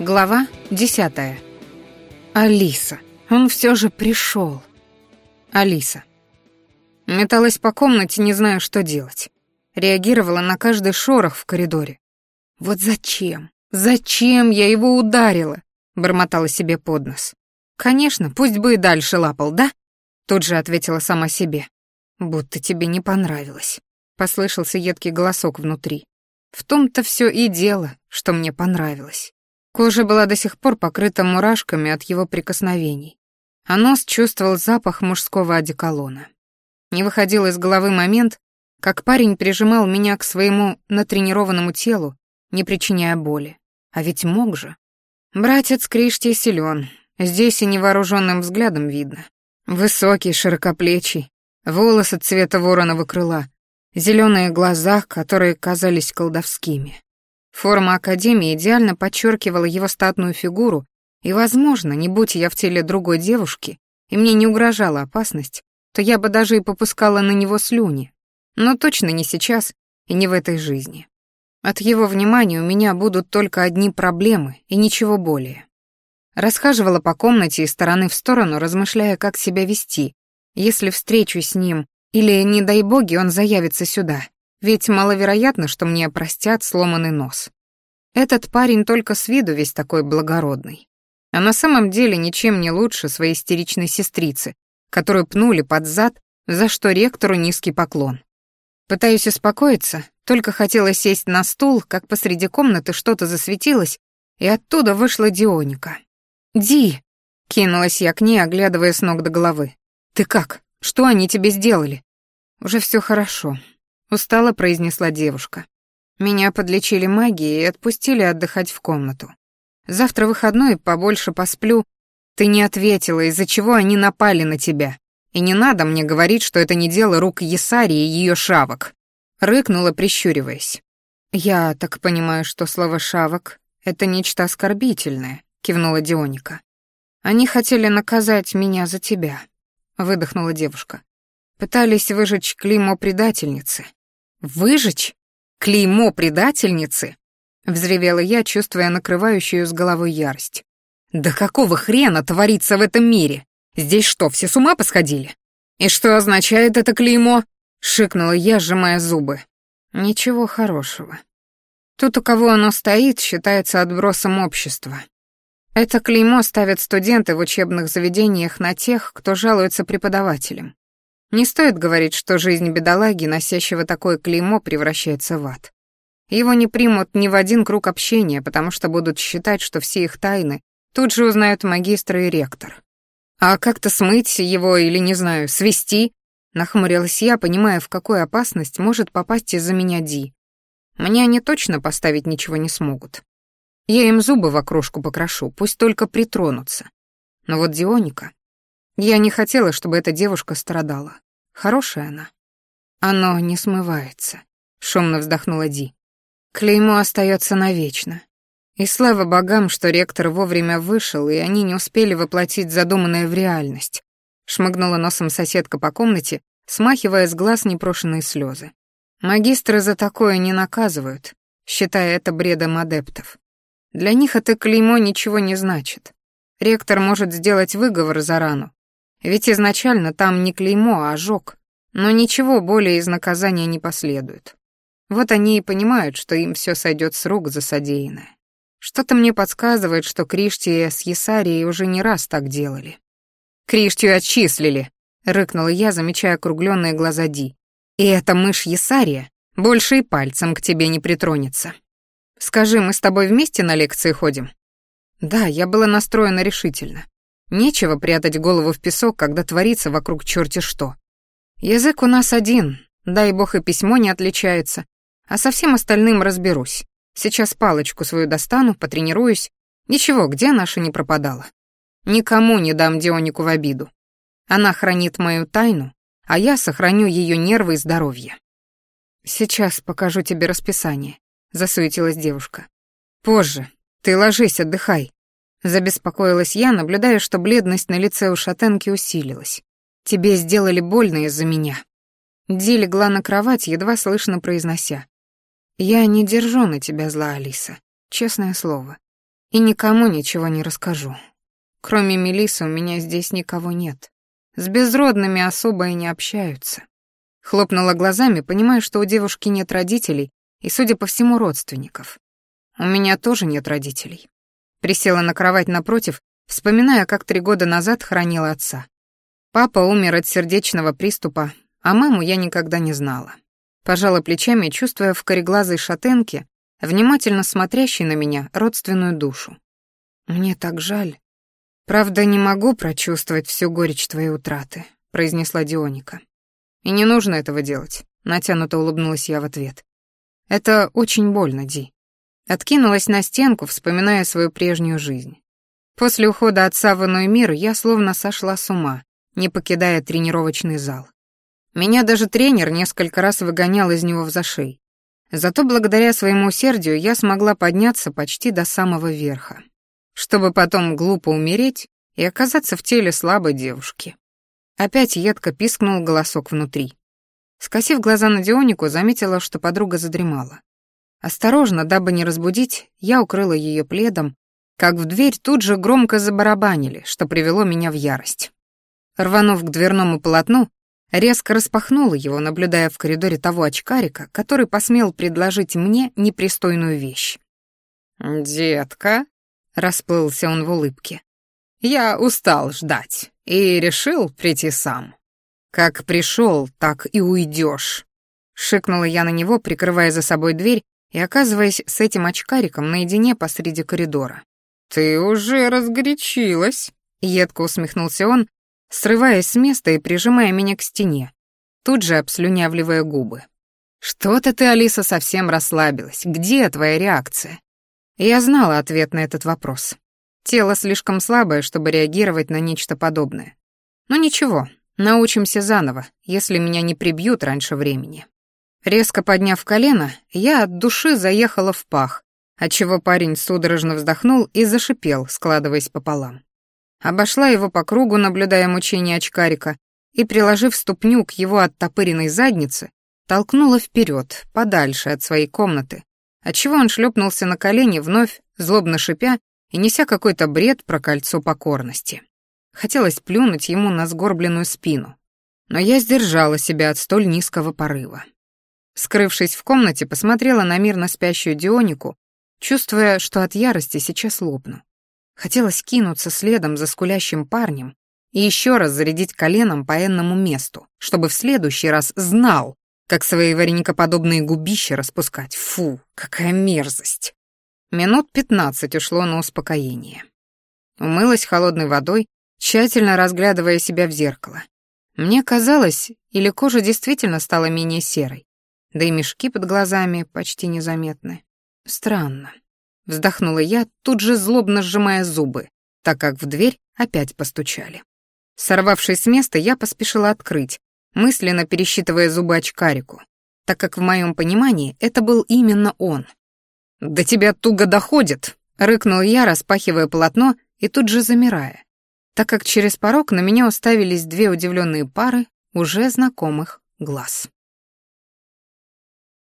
Глава 10. Алиса. Он все же пришел. Алиса. Металась по комнате, не зная, что делать. Реагировала на каждый шорох в коридоре. «Вот зачем? Зачем я его ударила?» — бормотала себе под нос. «Конечно, пусть бы и дальше лапал, да?» Тут же ответила сама себе. «Будто тебе не понравилось», — послышался едкий голосок внутри. «В том-то все и дело, что мне понравилось». Кожа была до сих пор покрыта мурашками от его прикосновений, а нос чувствовал запах мужского одеколона. Не выходил из головы момент, как парень прижимал меня к своему натренированному телу, не причиняя боли. А ведь мог же. Братец Кришти силен, здесь и невооруженным взглядом видно. Высокий, широкоплечий, волосы цвета вороного крыла, зеленые глаза, которые казались колдовскими. Форма Академии идеально подчеркивала его статную фигуру, и, возможно, не будь я в теле другой девушки, и мне не угрожала опасность, то я бы даже и попускала на него слюни, но точно не сейчас и не в этой жизни. От его внимания у меня будут только одни проблемы и ничего более. Расхаживала по комнате из стороны в сторону, размышляя, как себя вести, если встречусь с ним, или, не дай боги, он заявится сюда ведь маловероятно, что мне простят сломанный нос. Этот парень только с виду весь такой благородный. А на самом деле ничем не лучше своей истеричной сестрицы, которую пнули под зад, за что ректору низкий поклон. Пытаюсь успокоиться, только хотела сесть на стул, как посреди комнаты что-то засветилось, и оттуда вышла Дионика. «Ди!» — кинулась я к ней, оглядывая с ног до головы. «Ты как? Что они тебе сделали?» «Уже все хорошо устало произнесла девушка. Меня подлечили магией и отпустили отдыхать в комнату. Завтра выходной, побольше посплю. Ты не ответила, из-за чего они напали на тебя. И не надо мне говорить, что это не дело рук Есарии и ее шавок. Рыкнула, прищуриваясь. Я так понимаю, что слово «шавок» — это нечто оскорбительное, кивнула Дионика. Они хотели наказать меня за тебя, выдохнула девушка. Пытались выжечь клеймо предательницы. «Выжечь? Клеймо предательницы?» — взревела я, чувствуя накрывающую с головой ярость. «Да какого хрена творится в этом мире? Здесь что, все с ума посходили?» «И что означает это клеймо?» — шикнула я, сжимая зубы. «Ничего хорошего. Тут, у кого оно стоит, считается отбросом общества. Это клеймо ставят студенты в учебных заведениях на тех, кто жалуется преподавателям. Не стоит говорить, что жизнь бедолаги, носящего такое клеймо, превращается в ад. Его не примут ни в один круг общения, потому что будут считать, что все их тайны тут же узнают магистр и ректор. А как-то смыть его или, не знаю, свести? Нахмурилась я, понимая, в какую опасность может попасть из-за меня Ди. Мне они точно поставить ничего не смогут. Я им зубы в окрошку покрошу, пусть только притронутся. Но вот Дионика... Я не хотела, чтобы эта девушка страдала. Хорошая она. Оно не смывается, шумно вздохнула Ди. Клеймо остается навечно. И слава богам, что ректор вовремя вышел, и они не успели воплотить задуманное в реальность. Шмыгнула носом соседка по комнате, смахивая с глаз непрошенные слезы. Магистры за такое не наказывают, считая это бредом адептов. Для них это клеймо ничего не значит. Ректор может сделать выговор за рану, ведь изначально там не клеймо, а ожог. Но ничего более из наказания не последует. Вот они и понимают, что им все сойдет с рук за содеянное. Что-то мне подсказывает, что Криштия с Есарией уже не раз так делали. «Криштию отчислили!» — рыкнула я, замечая округленные глаза Ди. «И эта мышь Ясария больше и пальцем к тебе не притронется. Скажи, мы с тобой вместе на лекции ходим?» Да, я была настроена решительно. Нечего прятать голову в песок, когда творится вокруг черти что. Язык у нас один, дай бог и письмо не отличается. А со всем остальным разберусь. Сейчас палочку свою достану, потренируюсь. Ничего, где наша не пропадала. Никому не дам Дионику в обиду. Она хранит мою тайну, а я сохраню ее нервы и здоровье. «Сейчас покажу тебе расписание», — засуетилась девушка. «Позже. Ты ложись, отдыхай. Забеспокоилась я, наблюдая, что бледность на лице у шатенки усилилась. «Тебе сделали больно из-за меня». Ди легла на кровать, едва слышно произнося. «Я не держу на тебя зла, Алиса, честное слово. И никому ничего не расскажу. Кроме Мелисы у меня здесь никого нет. С безродными особо и не общаются». Хлопнула глазами, понимая, что у девушки нет родителей и, судя по всему, родственников. «У меня тоже нет родителей. Присела на кровать напротив, вспоминая, как три года назад хранила отца. Папа умер от сердечного приступа, а маму я никогда не знала. Пожала плечами, чувствуя в кореглазой шатенке, внимательно смотрящей на меня, родственную душу. «Мне так жаль. Правда, не могу прочувствовать всю горечь твоей утраты», — произнесла Дионика. «И не нужно этого делать», — натянуто улыбнулась я в ответ. «Это очень больно, Ди. Откинулась на стенку, вспоминая свою прежнюю жизнь. После ухода отца в иной мир я словно сошла с ума, не покидая тренировочный зал. Меня даже тренер несколько раз выгонял из него в зашей. Зато благодаря своему усердию я смогла подняться почти до самого верха, чтобы потом глупо умереть и оказаться в теле слабой девушки. Опять едко пискнул голосок внутри. Скосив глаза на Дионику, заметила, что подруга задремала. Осторожно, дабы не разбудить, я укрыла ее пледом, как в дверь тут же громко забарабанили, что привело меня в ярость. Рванув к дверному полотну, резко распахнула его, наблюдая в коридоре того очкарика, который посмел предложить мне непристойную вещь. «Детка», — расплылся он в улыбке, — «я устал ждать и решил прийти сам. Как пришел, так и уйдешь. Шикнула я на него, прикрывая за собой дверь и оказываясь с этим очкариком наедине посреди коридора. «Ты уже разгорячилась», — едко усмехнулся он, срываясь с места и прижимая меня к стене, тут же обслюнявливая губы. «Что-то ты, Алиса, совсем расслабилась. Где твоя реакция?» Я знала ответ на этот вопрос. Тело слишком слабое, чтобы реагировать на нечто подобное. Но ничего, научимся заново, если меня не прибьют раньше времени. Резко подняв колено, я от души заехала в пах, отчего парень судорожно вздохнул и зашипел, складываясь пополам. Обошла его по кругу, наблюдая мучение очкарика, и, приложив ступню к его оттопыренной заднице, толкнула вперед, подальше от своей комнаты, отчего он шлепнулся на колени, вновь злобно шипя и неся какой-то бред про кольцо покорности. Хотелось плюнуть ему на сгорбленную спину, но я сдержала себя от столь низкого порыва. Скрывшись в комнате, посмотрела на мирно спящую Дионику, чувствуя, что от ярости сейчас лопну. Хотелось кинуться следом за скулящим парнем и еще раз зарядить коленом по энному месту, чтобы в следующий раз знал, как свои вареникоподобные губища распускать. Фу, какая мерзость. Минут пятнадцать ушло на успокоение. Умылась холодной водой, тщательно разглядывая себя в зеркало. Мне казалось, или кожа действительно стала менее серой, да и мешки под глазами почти незаметны. Странно. Вздохнула я, тут же злобно сжимая зубы, так как в дверь опять постучали. Сорвавшись с места, я поспешила открыть, мысленно пересчитывая зубы очкарику, так как в моем понимании это был именно он. «До тебя туго доходит!» — рыкнул я, распахивая полотно и тут же замирая, так как через порог на меня уставились две удивленные пары уже знакомых глаз.